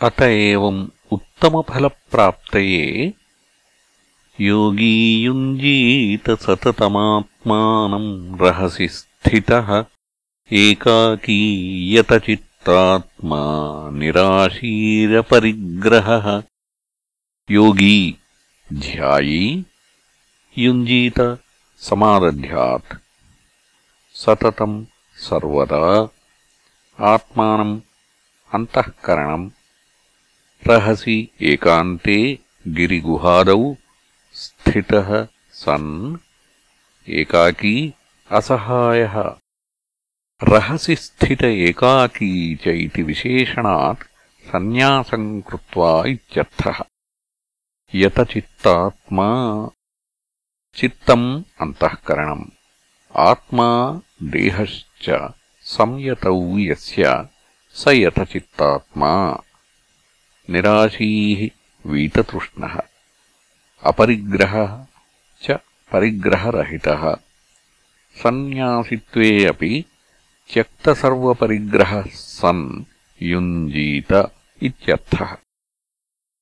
अत एवम् उत्तमफलप्राप्तये योगी युञ्जीत सततमात्मानम् रहसि स्थितः एकाकी यतचित्तात्मा निराशीरपरिग्रहः। योगी ध्यायी। युञ्जीत समादध्यात् सततम् सर्वदा। आत्मानम् अन्तःकरणम् रहसि एकान्ते गिरिगुहादौ स्थितः सन् एकाकी असहायः रहसि स्थित एकाकी च इति विशेषणात् सन्न्यासम् कृत्वा इत्यर्थः यतचित्तात्मा चित्तम् अन्तःकरणम् आत्मा देहश्च संयतौ यस्य स यतचित्तात्मा निराशीः वीततृष्णः। अपरिग्रहः च परिग्रहरहितः। सन्न्यासित्वे अपि त्यक्तसर्वपरिग्रहः सन् युञ्जीत इत्यर्थः